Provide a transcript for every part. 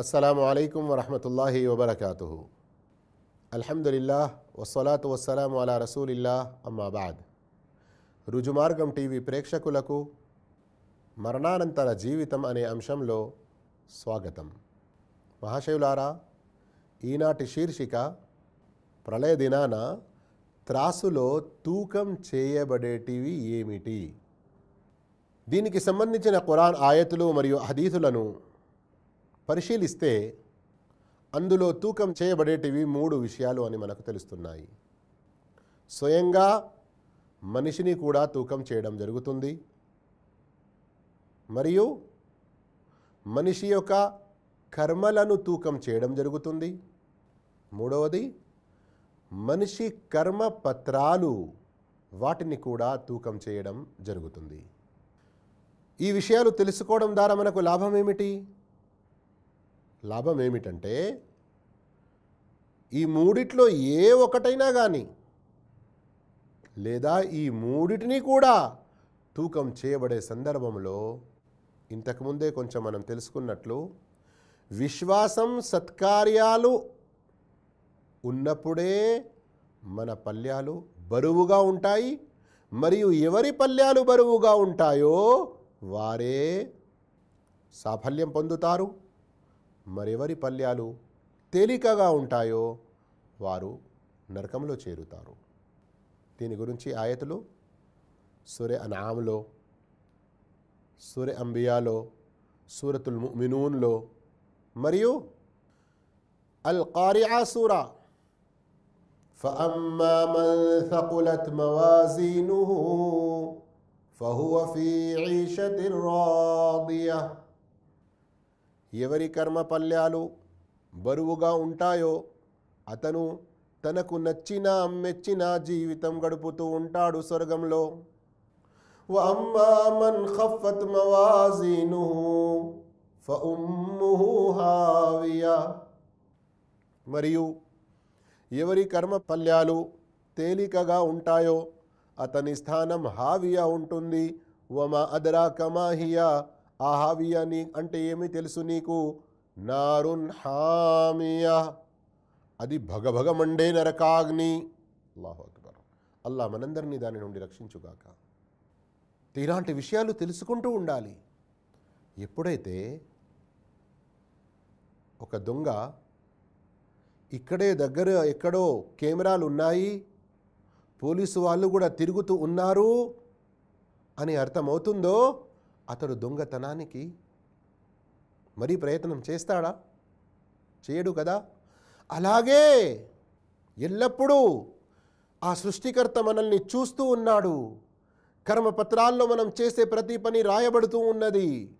అస్సలాము అలైకుం వరహమతుల్లాహి వబర్కాతు అల్హమ్దులిల్లాహ్ వసలాతు వస్సలాము అలా రసూలిల్లా అమ్మాబాద్ రుజుమార్గం టీవీ ప్రేక్షకులకు మరణానంతర జీవితం అనే అంశంలో స్వాగతం. మహాశివులారా ఈనాటి శీర్షిక ప్రళయ దినాన త్రాసులో తూకం చేయబడేటివి ఏమిటి? దీనికి సంబంధించిన ఖురాన్ ఆయతులు మరియు హదీసులను పరిశీలిస్తే అందులో తూకం చేయబడేటివి మూడు విషయాలు అని మనకు తెలుస్తున్నాయి. స్వయంగా మనిషిని కూడా తూకం చేయడం జరుగుతుంది. మరియు మనిషి యొక్క కర్మలను తూకం చేయడం జరుగుతుంది. మూడవది మనిషి కర్మ పత్రాలు వాటిని కూడా తూకం చేయడం జరుగుతుంది. ఈ విషయాలు తెలుసుకోవడం ద్వారా మనకు లాభం ఏమిటి? లాభం ఏమిటంటే ఈ మూడిట్లో ఏ ఒకటైనా కానీ లేదా ఈ మూడిటిని కూడా తూకం చేయబడే సందర్భంలో ఇంతకుముందే కొంచెం మనం తెలుసుకున్నట్లు విశ్వాసం సత్కార్యాలు ఉన్నప్పుడే మన పల్యాలు బరువుగా ఉంటాయి మరియు ఎవరి పల్యాలు బరువుగా ఉంటాయో వారే సాఫల్యం పొందుతారు. మరెవరి పల్యాలు తేలికగా ఉంటాయో వారు నరకంలో చేరుతారు దీని గురించి ఆయతులు సూర్య అనామ్లో సూర్య అంబియాలో సూరతుల్ మినూన్లో మరియు అల్ కారియా సూరా فأما من ثقلت موازينه فهو في عيشة راضية ఎవరి కర్మ పల్యాలు బరువుగా ఉంటాయో అతను తనకు నచ్చిన మెచ్చిన జీవితం గడుపుతూ ఉంటాడు స్వర్గంలో. మన్ ఖఫత్ మరియు ఎవరి కర్మ పల్యాలు తేలికగా ఉంటాయో అతని స్థానం హావియా ఉంటుంది. వమా అదరా కమాహియా ఆ హావియా నీ అంటే ఏమి తెలుసు నీకు? నారున్ హామియా. అది భగభగ మండే నరకాగ్ని. అల్లాహు అక్బర్. అల్లా మనందరినీ దాని నుండి రక్షించుగాక. ఇలాంటి విషయాలు తెలుసుకుంటూ ఉండాలి. ఎప్పుడైతే ఒక దొంగ ఇక్కడే దగ్గర ఎక్కడో కెమెరాలు ఉన్నాయి పోలీసు వాళ్ళు కూడా తిరుగుతూ ఉన్నారు అని అర్థమవుతుందో అతడు దొంగతనానికి మరీ ప్రయత్నం చేస్తాడా? చేయడు కదా? అలాగే ఎల్లప్పుడూ ఆ సృష్టికర్త మనల్ని చూస్తూ ఉన్నాడు. కర్మపత్రాల్లో మనం చేసే ప్రతి పని రాయబడుతూ ఉన్నది.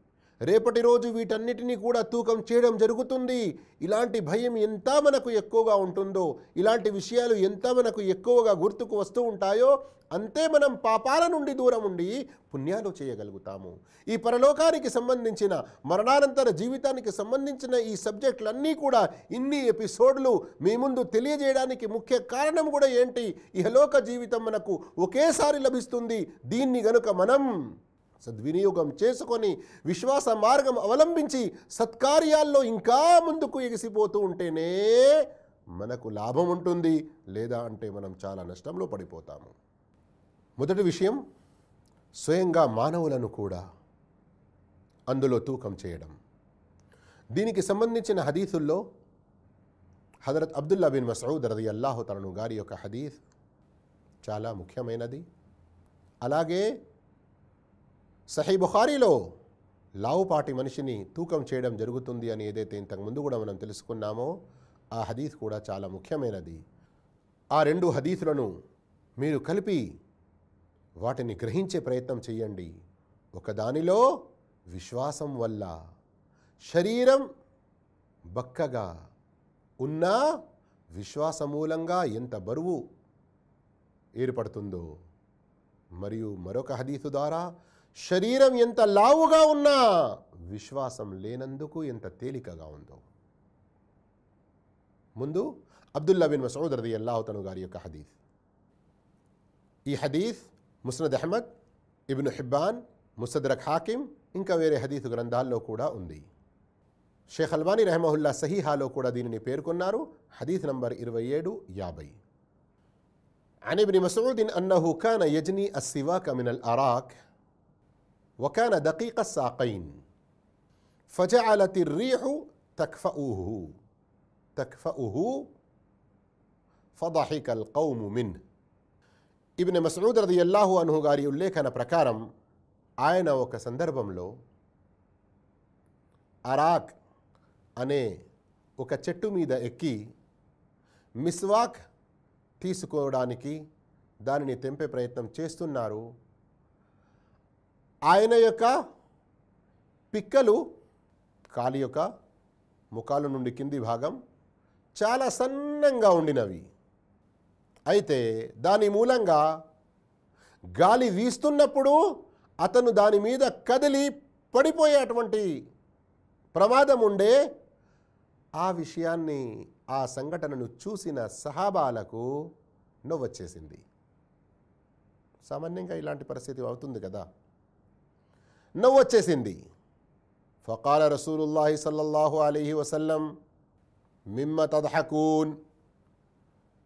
రేపటి రోజు వీటన్నిటినీ కూడా తూకం చేయడం జరుగుతుంది. ఇలాంటి భయం ఎంత మనకు ఎక్కువగా ఉంటుందో ఇలాంటి విషయాలు ఎంత మనకు ఎక్కువగా గుర్తుకు వస్తూ ఉంటాయో అంతే మనం పాపాల నుండి దూరం ఉండి పుణ్యాలు చేయగలుగుతాము. ఈ పరలోకానికి సంబంధించిన మరణానంతర జీవితానికి సంబంధించిన ఈ సబ్జెక్టులన్నీ కూడా ఇన్ని ఎపిసోడ్లు మీ ముందు తెలియజేయడానికి ముఖ్య కారణం కూడా ఏంటి? ఇహలోక జీవితం మనకు ఒకేసారి లభిస్తుంది. దీన్ని గనుక మనం సద్వినియోగం చేసుకొని విశ్వాస మార్గం అవలంబించి సత్కార్యాల్లో ఇంకా ముందుకు ఎగిసిపోతూ ఉంటేనే మనకు లాభం ఉంటుంది లేదా అంటే మనం చాలా నష్టంలో పడిపోతాము. మొదటి విషయం స్వయంగా మానవులను కూడా అందులో తూకం చేయడం. దీనికి సంబంధించిన హదీసుల్లో హజరత్ అబ్దుల్లా బిన్ మసూద్ రది అల్లాహు తలను గారి యొక్క హదీస్ చాలా ముఖ్యమైనది. అలాగే సహీ బుఖారీలో లావుపాటి మనిషిని తూకం చేయడం జరుగుతుంది అని ఏదైతే ఇంతకుముందు కూడా మనం తెలుసుకున్నామో ఆ హదీస్ కూడా చాలా ముఖ్యమైనది. ఆ రెండు హదీసులను మీరు కలిపి వాటిని గ్రహించే ప్రయత్నం చేయండి. ఒకదానిలో విశ్వాసం వల్ల శరీరం బక్కగా ఉన్నా విశ్వాసమూలంగా ఎంత బరువు ఏర్పడుతుందో మరియు మరొక హదీసు ద్వారా శరీరం ఎంత లావుగా ఉన్నా విశ్వాసం లేనందుకు ఎంత తేలికగా ఉందో. ముందు అబ్దుల్లా బిన్ మసోదర్ది రది అల్లాహతను గారి యొక్క హదీఫ్ ఈ హదీఫ్ ముస్నద్ అహ్మద్ ఇబ్ను హిబ్బాన్ ముసద్రక్ హాకిం ఇంకా వేరే హదీఫ్ గ్రంథాల్లో కూడా ఉంది. షేఖ్ అల్బానీ రెహమహుల్లా సహీహాలో కూడా దీనిని పేర్కొన్నారు. హదీఫ్ నంబర్ ఇరవై ఏడు యాభై. అనిబిని మసూదిన్ అన్నహు కాన యజ్ని అస్సివా కమినల్ అరాక్ وكان دقيق الساقين فجعلت الريح تكفأه تكفأه فضحك القوم منه ఇబ్న్ మసూద్ రదియల్లాహు అన్హు గారి ఉల్లేఖన ప్రకారం ఆయన ఒక సందర్భంలో అరాక్ అనే ఒక చెట్టు మీద ఎక్కి మిస్వాక్ తీసుకోవడానికి దానిని తెంపే ప్రయత్నం చేస్తున్నారు ఆయన యొక్క పిక్కలు కాలి యొక్క ముఖాల నుండి కింది భాగం చాలా సన్నంగా ఉండినవి. అయితే దాని మూలంగా గాలి వీస్తున్నప్పుడు అతను దాని మీద కదిలి పడిపోయేటువంటి ప్రమాదం ఉండే ఆ విషయాన్ని ఆ సంఘటనను చూసిన సహాబాలకు నవ్వొచ్చేసింది. సామాన్యంగా ఇలాంటి పరిస్థితి అవుతుంది కదా? నవ్వు వచ్చేసింది ఫకాల రసూలుల్లాహి సల్లల్లాహు అలీహి వసల్లం మిమ్మ తదహకూన్.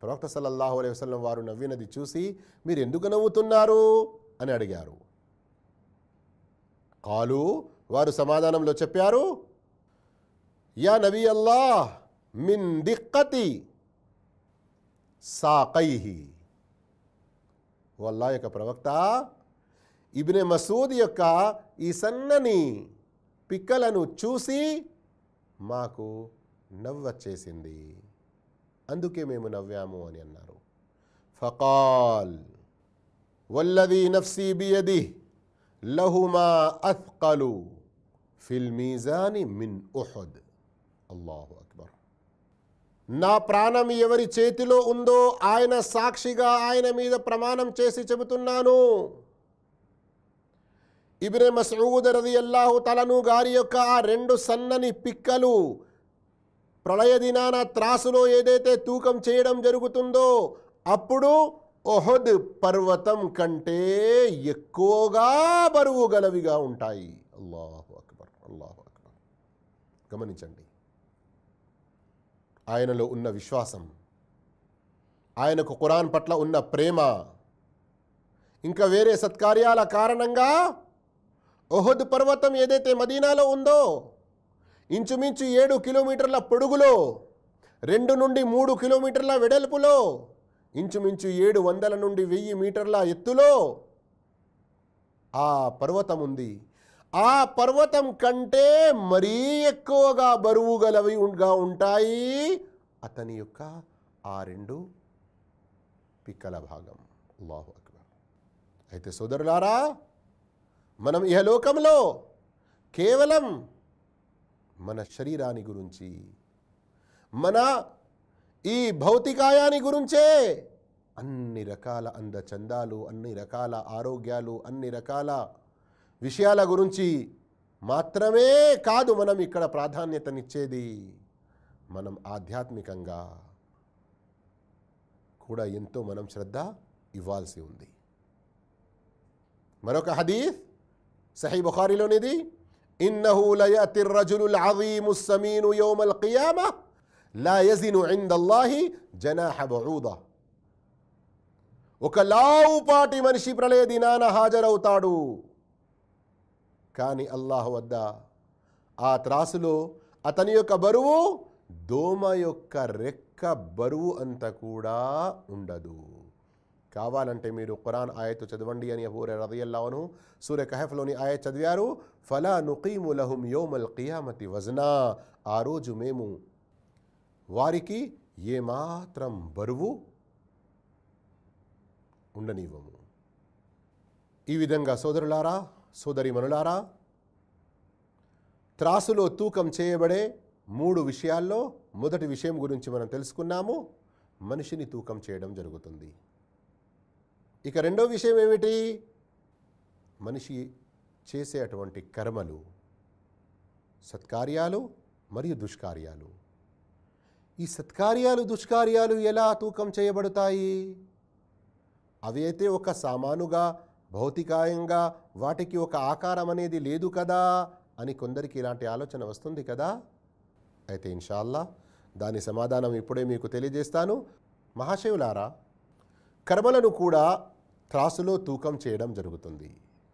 ప్రవక్త సల్లల్లాహు అలైహి వసల్లం వారు నవ్వినది చూసి మీరు ఎందుకు నవ్వుతున్నారు? అని అడిగారు. కాలు వారు సమాధానంలో చెప్పారు యా నబీ అల్లాహ్ మిన్ దిక్కతి సాకైహి. వల్లా యొక్క ప్రవక్త ఇబినే మసూద్ యొక్క ఈ సన్నని పిక్కలను చూసి మాకు నవ్వచ్చేసింది అందుకే మేము నవ్వాము అని అన్నారు. ఫకాల్ వల్లది నఫ్సీ బియది లహుమా అఫ్కలు ఫిల్ మీజాని మిన్ ఉహద్. అల్లాహు అక్బర్. నా ప్రాణం ఎవరి చేతిలో ఉందో ఆయన సాక్షిగా ఆయన మీద ప్రమాణం చేసి చెబుతున్నాను. ఇబ్నే మసూద్ రదియల్లాహు తలను గారి యొక్క ఆ రెండు సన్నని పిక్కలు ప్రళయ దినాన త్రాసులో ఏదైతే తూకం చేయడం జరుగుతుందో అప్పుడు ఒహద్ పర్వతం కంటే ఎక్కువగా బరువు గలవిగా ఉంటాయి. అల్లాహు అక్బర్ అల్లాహు అక్బర్. గమనించండి. ఆయనలో ఉన్న విశ్వాసం ఆయనకు ఖురాన్ పట్ల ఉన్న ప్రేమ ఇంకా వేరే సత్కార్యాల కారణంగా ఓహద్ పర్వతం ఏదైతే మదీనాలో ఉందో ఇంచుమించు ఏడు కిలోమీటర్ల పొడుగులో రెండు నుండి మూడు కిలోమీటర్ల వెడల్పులో ఇంచుమించు ఏడు వందల నుండి వెయ్యి మీటర్ల ఎత్తులో ఆ పర్వతం ఉంది. ఆ పర్వతం కంటే మరీ ఎక్కువగా బరువు గలవిగా ఉంటాయి అతని యొక్క ఆ రెండు పిక్కల భాగం. అల్లాహు అక్బర్. అయితే సోదరులారా మనం ఇహలోకంలో కేవలం మన శరీరాన్ని గురించి మన ఈ భౌతికాయాన్ని గురించే అన్ని రకాల అందచందాలు అన్ని రకాల ఆరోగ్యాలు అన్ని రకాల విషయాల గురించి మాత్రమే కాదు మనం ఇక్కడ ప్రాధాన్యతనిచ్చేది. మనం ఆధ్యాత్మికంగా కూడా ఎంతో మనం శ్రద్ధ ఇవ్వాల్సి ఉంది. మరొక హదీఫ్ సహీ బుఖారిలోనిది ఇన్నహు ఒక లావుపాటి మనిషి ప్రళయ దినాన హాజరవుతాడు. కానీ అల్లాహ్ వద్ద ఆ త్రాసులో అతని యొక్క బరువు దోమ యొక్క రెక్క బరువు అంత కూడా ఉండదు. కావాలంటే మీరు ఖురాన్ ఆయత్ చదవండి అని అబూర రదియల్లావను సూర్య కహఫ్లోని ఆయత్ చదివారు ఫలా నుకీము లహుం యోమల్ కియామతి వజనా. ఆ రోజు మేము వారికి ఏమాత్రం బరువు ఉండనివ్వము. ఈ విధంగా సోదరులారా సోదరి మనులారా త్రాసులో తూకం చేయబడే మూడు విషయాల్లో మొదటి విషయం గురించి మనం తెలుసుకున్నాము. మనిషిని తూకం చేయడం జరుగుతుంది. ఇక రెండో విషయం ఏమిటి? మనిషి చేసే అటువంటి కర్మలు సత్కార్యాలు మరియు దుష్కార్యాలు. ఈ సత్కార్యాలు దుష్కార్యాలు ఎలా తూకం చేయబడతాయి? అవి అయితే ఒక సామానుగా భౌతికాయంగా వాటికి ఒక ఆకారం అనేది లేదు కదా అని కొందరికి ఇలాంటి ఆలోచన వస్తుంది కదా? అయితే ఇన్షాల్లా దాని సమాధానం ఇప్పుడే మీకు తెలియజేస్తాను. మహాశివులారా కర్మలను కూడా త్రాసులో తూకం చేయడం జరుగుతుంది.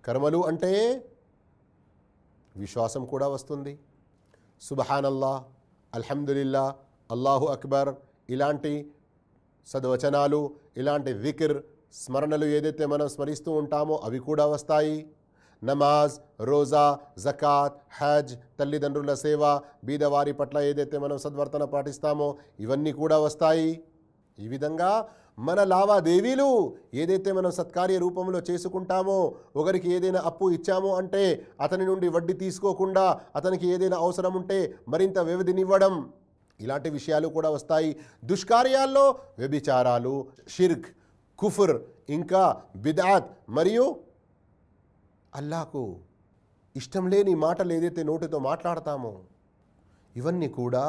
కర్మలు అంటే విశ్వాసం కూడా వస్తుంది. సుబహానల్లా అల్హమ్దుల్లా అల్లాహు అక్బర్ ఇలాంటి సద్వచనాలు ఇలాంటి వికిర్ స్మరణలు ఏదైతే మనం స్మరిస్తూ ఉంటామో అవి కూడా వస్తాయి. నమాజ్ రోజా జకాత్ హజ్ తల్లిదండ్రుల సేవ బీదవారి పట్ల ఏదైతే మనం సద్వర్తన పాటిస్తామో ఇవన్నీ కూడా వస్తాయి. ఈ విధంగా మన లావాదేవీలు ఏదైతే మనం సత్కార్య రూపంలో చేసుకుంటామో ఒకరికి ఏదైనా అప్పు ఇచ్చామో అంటే అతని నుండి వడ్డీ తీసుకోకుండా అతనికి ఏదైనా అవసరం ఉంటే మరింత వ్యవధినివ్వడం. ఇలాంటి విషయాలు కూడా వస్తాయి. దుష్కార్యాల్లో వ్యభిచారాలు షిర్క్ కుఫర్ ఇంకా బిదాత్ మరియు అల్లాకు. ఇష్టం లేని మాటలు ఏదైతే నోటితో మాట్లాడతామో ఇవన్నీ కూడా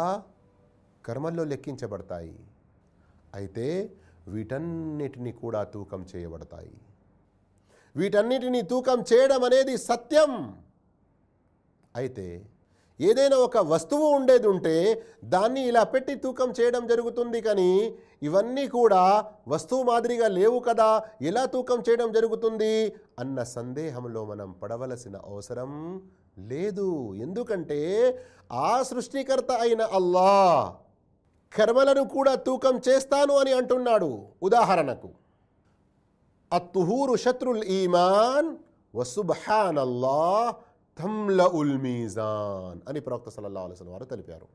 కర్మల్లో లెక్కించబడతాయి. అయితే వీటన్నిటినీ కూడా తూకం చేయబడతాయి. వీటన్నిటిని తూకం చేయడం అనేది సత్యం. అయితే ఏదైనా ఒక వస్తువు ఉండేది ఉంటే దాన్ని ఇలా పెట్టి తూకం చేయడం జరుగుతుంది కానీ ఇవన్నీ కూడా వస్తువు మాదిరిగా లేవు కదా ఎలా తూకం చేయడం జరుగుతుంది అన్న సందేహంలో మనం పడవలసిన అవసరం లేదు. ఎందుకంటే ఆ సృష్టికర్త అయిన అల్లా కర్మలను కూడా తూకం చేస్తాను అని అంటున్నాడు ఉదాహరణకు అత్తుహూరు శత్రుల్ ఈమాన్ వసుబ్హానల్లా తమ్ల ఉల్ మీజాన్ అని ప్రవక్త సల్లల్లా అలసిన వారు తెలిపారు.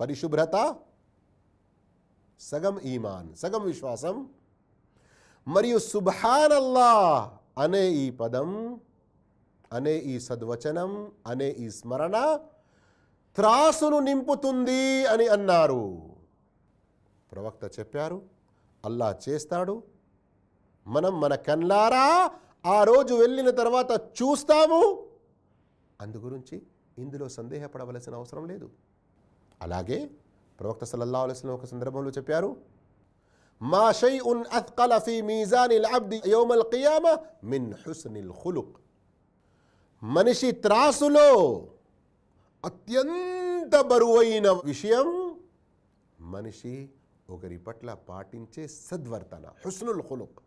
పరిశుభ్రత సగం ఈమాన్ సగం విశ్వాసం మరియు సుబ్హానల్లా అనే ఈ పదం అనే ఈ సద్వచనం అనే ఈ స్మరణ త్రాసును నింపుతుంది అని అన్నారు. ప్రవక్త చెప్పారు అల్లా చేస్తాడు. మనం మన కన్లారా ఆ రోజు వెళ్ళిన తర్వాత చూస్తాము. అందుగురించి ఇందులో సందేహపడవలసిన అవసరం లేదు. అలాగే ప్రవక్త సలల్లా అలైహి ఒక సందర్భంలో చెప్పారు మా షైఉన్ అథ్కల ఫీ మీజానిల్ అబ్ది యౌమల్ ఖియామ మిన్ హుస్నిల్ హులుక్ మనిషి త్రాసులో అత్యంత బరువైన విషయం మనిషి ఒకరి పట్ల పాటించే సద్వర్తన హుస్నుల్ హులుక్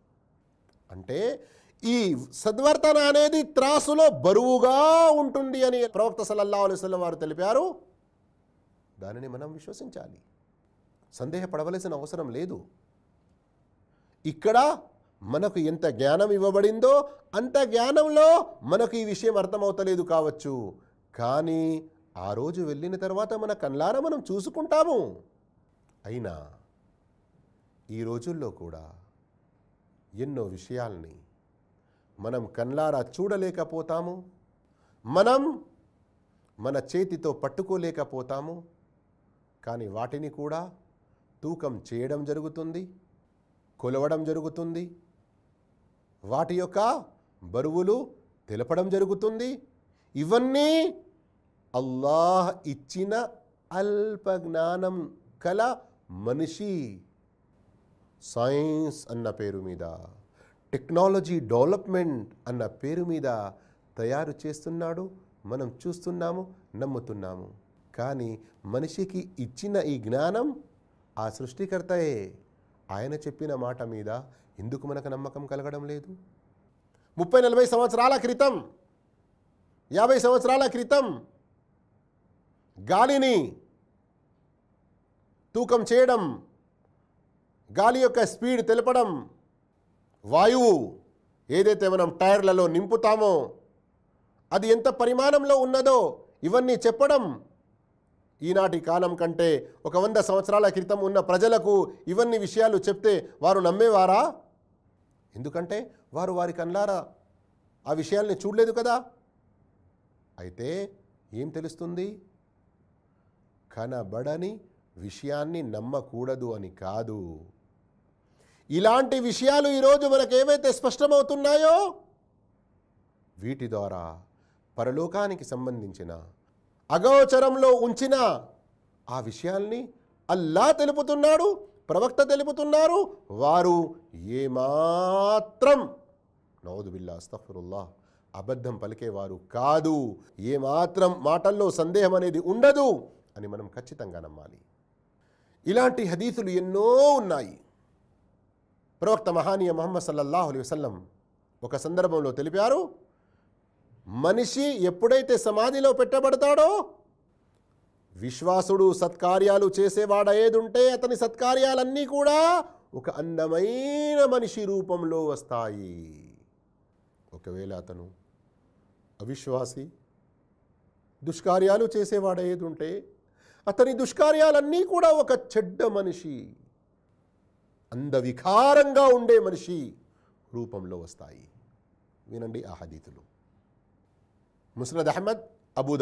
అంటే ఈ సద్వర్తన అనేది త్రాసులో బరువుగా ఉంటుంది అని ప్రవక్త సల్లల్లా అలైస్లం వారు తెలిపారు. దానిని మనం విశ్వసించాలి. సందేహపడవలసిన అవసరం లేదు. ఇక్కడ మనకు ఎంత జ్ఞానం ఇవ్వబడిందో అంత జ్ఞానంలో మనకు ఈ విషయం అర్థమవుతలేదు కావచ్చు. కానీ ఆ రోజు వెళ్ళిన తర్వాత మన కళ్ళారా మనం చూసుకుంటాము. అయినా ఈ రోజుల్లో కూడా ఎన్నో విషయాల్ని మనం కళ్ళారా చూడలేకపోతాము. మనం మన చేతితో పట్టుకోలేకపోతాము. కానీ వాటిని కూడా తూకం చేయడం జరుగుతుంది కొలవడం జరుగుతుంది. వాటి యొక్క బరువులు తెలపడం జరుగుతుంది. ఇవన్నీ అల్లాహ్ ఇచ్చిన అల్ప జ్ఞానం కల మనిషి. సైన్స్ అన్న పేరు మీద టెక్నాలజీ డెవలప్మెంట్ అన్న పేరు మీద తయారు చేస్తున్నాడు మనం చూస్తున్నాము నమ్ముతున్నాము. కానీ మనిషికి ఇచ్చిన ఈ జ్ఞానం ఆ సృష్టికర్తయే. ఆయన చెప్పిన మాట మీద ఎందుకు మనకు నమ్మకం కలగడం లేదు? ముప్పై నలభై సంవత్సరాల క్రితం యాభై సంవత్సరాల క్రితం గాలిని తూకం చేయడం గాలి యొక్క స్పీడ్ తెలపడం వాయువు ఏదైతే మనం టైర్లలో నింపుతామో అది ఎంత పరిమాణంలో ఉన్నదో ఇవన్నీ చెప్పడం. ఈనాటి కాలం కంటే ఒక వంద సంవత్సరాల క్రితం ఉన్న ప్రజలకు ఇవన్నీ విషయాలు చెప్తే వారు నమ్మేవారా? ఎందుకంటే వారు వారి కన్లారా ఆ విషయాల్ని చూడలేదు కదా? అయితే ఏం తెలుస్తుంది? కనబడని విషయాన్ని నమ్మకూడదు అని కాదు. ఇలాంటి విషయాలు ఈరోజు మనకు ఏవైతే స్పష్టమవుతున్నాయో వీటి ద్వారా పరలోకానికి సంబంధించిన అగోచరంలో ఉంచిన ఆ విషయాల్ని అల్లా తెలుపుతున్నాడు ప్రవక్త తెలుపుతున్నారు వారు ఏమాత్రం నవదుబిల్లా అస్తఫరుల్లా అబద్ధం పలికేవారు కాదు. ఏమాత్రం మాటల్లో సందేహం అనేది ఉండదు. అని మనం ఖచ్చితంగా నమ్మాలి. ఇలాంటి హదీసులు ఎన్నో ఉన్నాయి. ప్రవక్త మహానీయ మహమ్మద్ సల్లల్లాహు అలైహి వసల్లం ఒక సందర్భంలో తెలిపారు మనిషి ఎప్పుడైతే సమాధిలో పెట్టబడతాడో విశ్వాసుడు సత్కార్యాలు చేసేవాడ ఏదుంటే అతని సత్కార్యాలన్నీ కూడా ఒక అందమైన మనిషి రూపంలో వస్తాయి. ఒకవేళ అతను అవిశ్వాసి దుష్కార్యాలు చేసేవాడ ఏదుంటే అతని దుష్కార్యాలన్నీ కూడా ఒక చెడ్డ మనిషి. అందవికారంగా ఉండే మనిషి రూపంలో వస్తాయి. వినండి ఆ హదీతులు. ముస్నద్ అహ్మద్ అబూ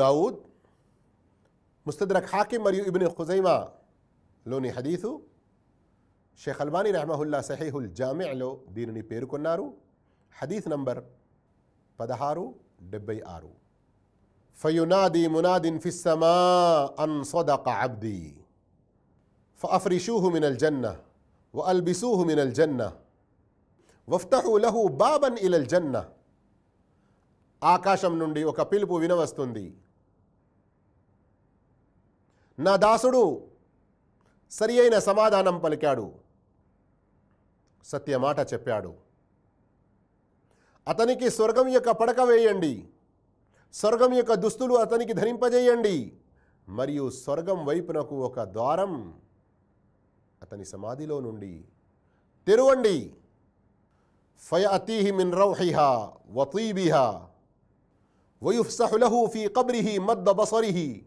ముస్తద్రక్ హాకిం మరియు ఇబ్ని ఖుజైమాలోని హదీసు షేఖ్ అల్బానీ రహమహుల్లా సహీహుల్ జామియాలో దీనిని పేర్కొన్నారు. హదీస్ నంబర్ పదహారు డెబ్బై ఆరు. ఫయునాది మునాదిన్ ఫిస్సమా అన్ సదక అబ్ది فأفرشوه من الجنة وألبسوه من الجنة وافتحوا له بابا إلى الجنة ఆకాశం నుండి ఒక పిలుపు వినవస్తుంది నా దాసుడు సరి అయిన సమాధానం పలికాడు సత్యమాట చెప్పాడు అతనికి స్వర్గం యొక్క పడక వేయండి స్వర్గం యొక్క దుస్తులు అతనికి ధరింపజేయండి. మరియు స్వర్గం వైపునకు ఒక ద్వారం అతని సమాధిలో నుండి తెరవండి. ఫయ అతీహి మిన్ రౌహిహా వతీబిహా వయుఫ్సహులహు ఫీ కబ్రిహి మద్ద బసరిహి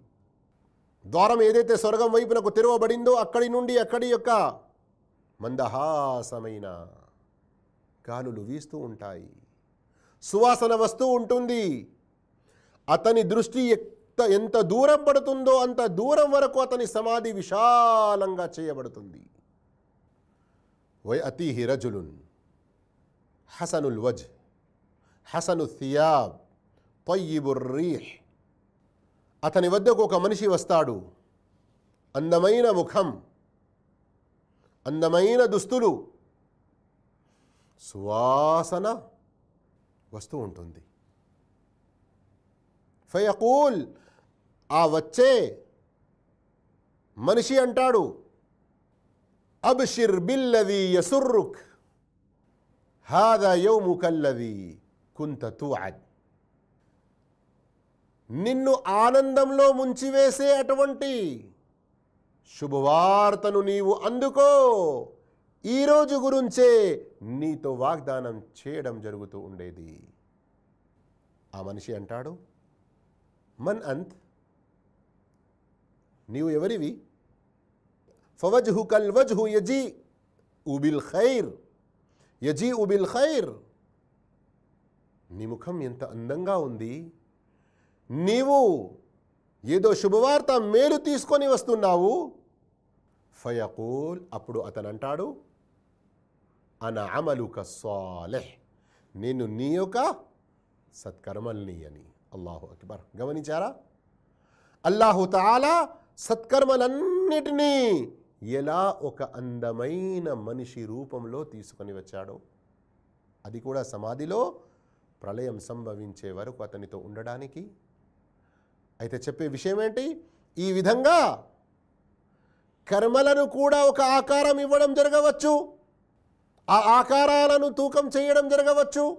ద్వారం ఏదైతే స్వర్గం వైపునకు తెరవబడిందో అక్కడి నుండి అక్కడి యొక్క మందహాసమైన గాలులు వీస్తూ ఉంటాయి. సువాసన వస్తూ ఉంటుంది. అతని దృష్టి ఎంత ఎంత దూరం పడుతుందో అంత దూరం వరకు అతని సమాధి విశాలంగా చేయబడుతుంది. వై అతి రజులున్ హసనుల్ వజ్ హసను థియాబ్ తొయ్యిబుర్రీహ్ అతని వద్దకు ఒక మనిషి వస్తాడు. అందమైన ముఖం అందమైన దుస్తులు సువాసన వస్తూ ఉంటుంది. ఫయకూల్ ఆ వచ్చే మనిషి అంటాడు అబ్షిర్ బిల్లది యసుర్రుక్ హాదా యౌముకల్లది కుంత తుఅద్. నిన్ను ఆనందంలో ముంచివేసే అటువంటి శుభవార్తను నీవు అందుకో. ఈరోజు గురించే నీతో వాగ్దానం చేయడం జరుగుతూ ఉండేది. ఆ మనిషి అంటాడు మన్ అంత్. నీవు ఎవరివి? ఫవజ్హు కల్ వజ్హు యజీ ఉబిల్ ఖైర్. యజీ ఉబిల్ ఖైర్. నీ ముఖం ఎంత అందంగా ఉంది. నీవు ఏదో శుభవార్త మేలు తీసుకొని వస్తున్నావు. ఫయకూల్ అప్పుడు అతను అంటాడు అన అమలుక సాలెహ్. నేను నీ యొక్క సత్కర్మల్ని అని. అల్లాహు అక్బర్. గమనించారా? అల్లాహు తాలా సత్కర్మలన్నిటినీ ఎలా ఒక అందమైన మనిషి రూపంలో తీసుకొని వచ్చాడో అది కూడా సమాధిలో ప్రళయం సంభవించే వరకు అతనితో ఉండడానికి. అయితే చెప్పే విషయం ఏంటి? ఈ విధంగా కర్మలను కూడా ఒక ఆకారం ఇవ్వడం జరగవచ్చు ఆ ఆకారాలను తూకం చేయడం జరగవచ్చు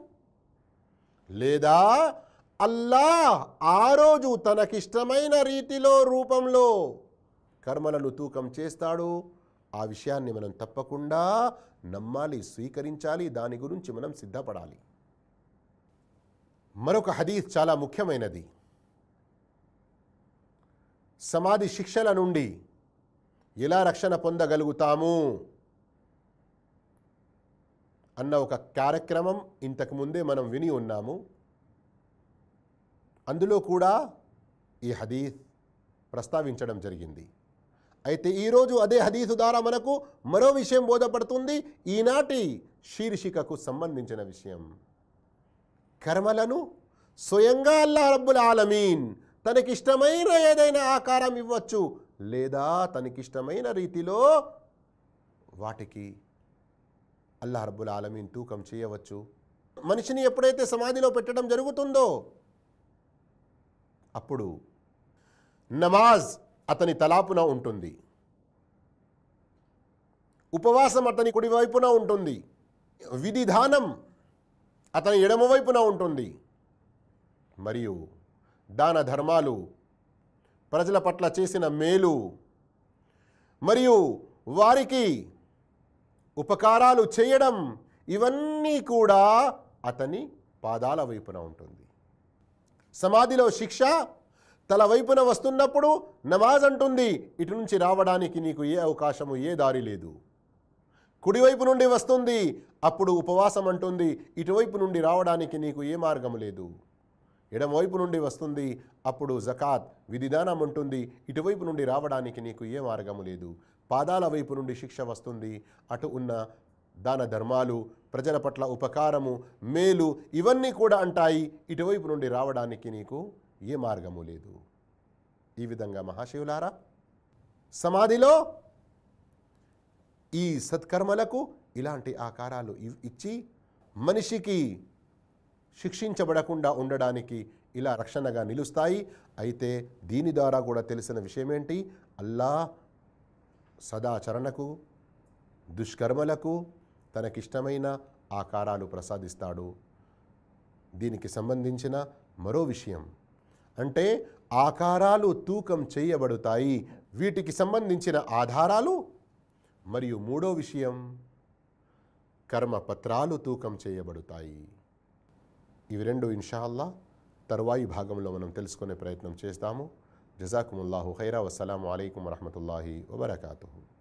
లేదా అల్లా ఆ రోజు తనకిష్టమైన రీతిలో రూపంలో కర్మలను తూకం చేస్తాడు. ఆ విషయాన్ని మనం తప్పకుండా నమ్మాలి స్వీకరించాలి. దాని గురించి మనం సిద్ధపడాలి. మరొక హదీస్ చాలా ముఖ్యమైనది. సమాధి శిక్షల నుండి ఎలా రక్షణ పొందగలుగుతాము అన్న ఒక కార్యక్రమం ఇంతకు ముందే మనం విని ఉన్నాము. అందులో కూడా ఈ హదీస్ ప్రస్తావించడం జరిగింది. అయితే ఈరోజు అదే హదీసు ద్వారా మనకు మరో విషయం బోధపడుతుంది. ఈనాటి శీర్షికకు సంబంధించిన విషయం. కర్మలను స్వయంగా అల్లా రబ్బుల్ ఆలమీన్ తనకిష్టమైన ఏదైనా ఆకారం ఇవ్వచ్చు లేదా తనకిష్టమైన రీతిలో వాటికి అల్లా రబ్బుల్ ఆలమీన్ తూకం చేయవచ్చు. మనిషిని ఎప్పుడైతే సమాధిలో పెట్టడం జరుగుతుందో అప్పుడు నమాజ్ అతని తలాపున ఉంటుంది. ఉపవాసం అతని కుడివైపున ఉంటుంది. విధిధానం అతని ఎడమవైపున ఉంటుంది. మరియు దాన ధర్మాలు ప్రజల పట్ల చేసిన మేలు మరియు వారికి ఉపకారాలు చేయడం ఇవన్నీ కూడా అతని పాదాల వైపున ఉంటుంది. సమాధిలో శిక్ష తల వైపున వస్తున్నప్పుడు నమాజ్ అంటుంది. ఇటు నుంచి రావడానికి నీకు ఏ అవకాశము ఏ దారి లేదు. కుడివైపు నుండి వస్తుంది. అప్పుడు ఉపవాసం అంటుంది. ఇటువైపు నుండి రావడానికి నీకు ఏ మార్గము లేదు. ఎడమవైపు నుండి వస్తుంది. అప్పుడు జకాత్ విధిదానం ఉంటుంది ఇటువైపు నుండి రావడానికి నీకు ఏ మార్గము లేదు. పాదాల వైపు నుండి శిక్ష వస్తుంది. అటు ఉన్న దాన ధర్మాలు ప్రజల పట్ల ఉపకారము మేలు ఇవన్నీ కూడా అంటాయి. ఇటువైపు నుండి రావడానికి నీకు ఏ మార్గము లేదు. ఈ విధంగా మహాశివులారా సమాధిలో ఈ సత్కర్మలకు ఇలాంటి ఆకారాలు ఇచ్చి మనిషికి శిక్షించబడకుండా ఉండడానికి ఇలా రక్షణగా నిలుస్తాయి. అయితే దీని ద్వారా కూడా తెలిసిన విషయం ఏంటి అల్లా సదాచరణకు దుష్కర్మలకు తనకిష్టమైన ఆకారాలు ప్రసాదిస్తాడు. దీనికి సంబంధించిన మరో విషయం అంటే ఆకారాలు తూకం చేయబడతాయి. వీటికి సంబంధించిన ఆధారాలు మరియు మూడో విషయం కర్మపత్రాలు తూకం చేయబడతాయి. ఇవి రెండు ఇన్షాల్లా తరువాయి భాగంలో మనం తెలుసుకునే ప్రయత్నం చేస్తాము. జజాకుముల్లాహు ఖైరా. వసలాము అయికం వరహమతుల్లాహి వబర్కూ